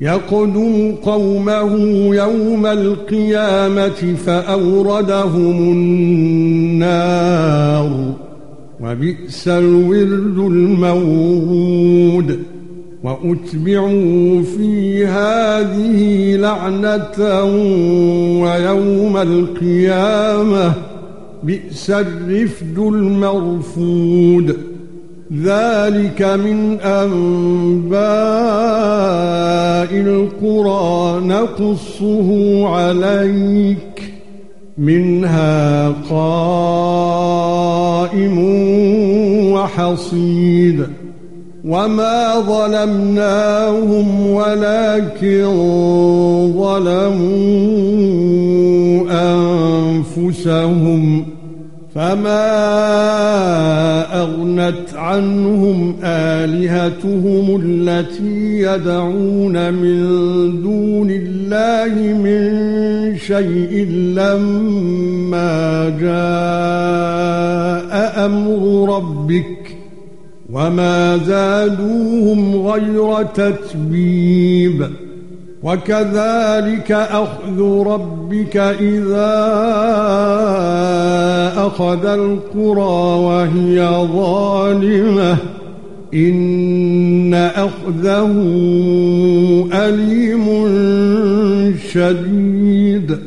يقدم قومه يوم القيامة فأوردهم النار وبئس الورد المورود وأتبعوا في هذه لعنة ويوم القيامة بئس الرفد المرفود ذلك من أنباء القرى نقصه عليك منها قائم وحصيد. وما ظلمناهم ولكن ظلموا أنفسهم. فما اغنت عنهم الهتهم التي يدعون من دون الله من شيء لما جاء أمر ربك وما زادوهم غير تتبيب وكذلك اخذ ربك اذا أخذ القرى وهي ظالمة. إن أخذه أليم شديد.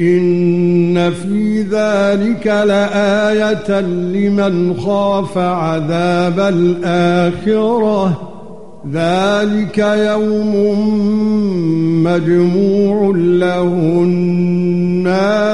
إن في ذلك لآية لمن خاف عذاب الآخرة. ذلك يوم مجموع له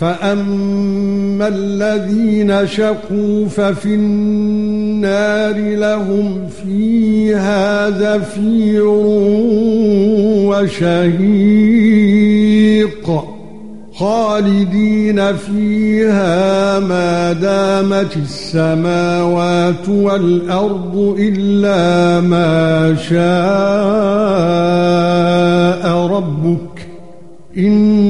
فاما الذين شقوا ففي النار لهم فيها زفير وشهيق خالدين فيها ما دامت السماوات والارض الا ما شاء ربك ان